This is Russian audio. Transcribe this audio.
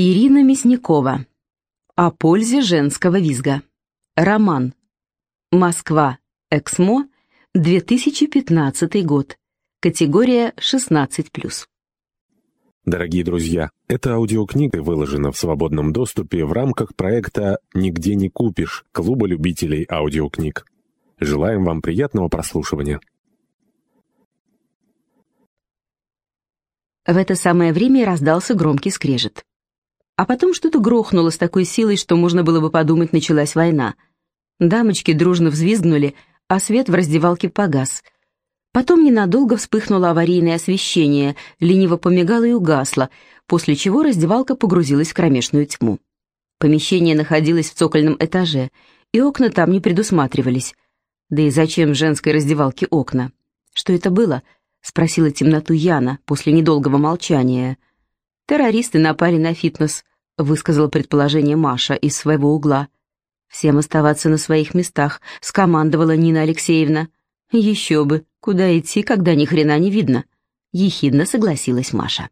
Ирина Мясникова. О пользе женского визга. Роман. Москва. Эксмо. 2015 год. Категория 16+. Дорогие друзья, эта аудиокнига выложена в свободном доступе в рамках проекта «Нигде не купишь» Клуба любителей аудиокниг. Желаем вам приятного прослушивания. В это самое время раздался громкий скрежет. А потом что-то грохнуло с такой силой, что можно было бы подумать, началась война. Дамочки дружно взвизгнули, а свет в раздевалке погас. Потом ненадолго вспыхнуло аварийное освещение, лениво помигало и угасло, после чего раздевалка погрузилась в кромешную тьму. Помещение находилось в цокольном этаже, и окна там не предусматривались. Да и зачем в женской раздевалке окна? Что это было? — спросила темноту Яна после недолгого молчания. «Террористы напали на фитнес», — высказала предположение Маша из своего угла. «Всем оставаться на своих местах», — скомандовала Нина Алексеевна. «Еще бы, куда идти, когда ни хрена не видно?» — ехидно согласилась Маша.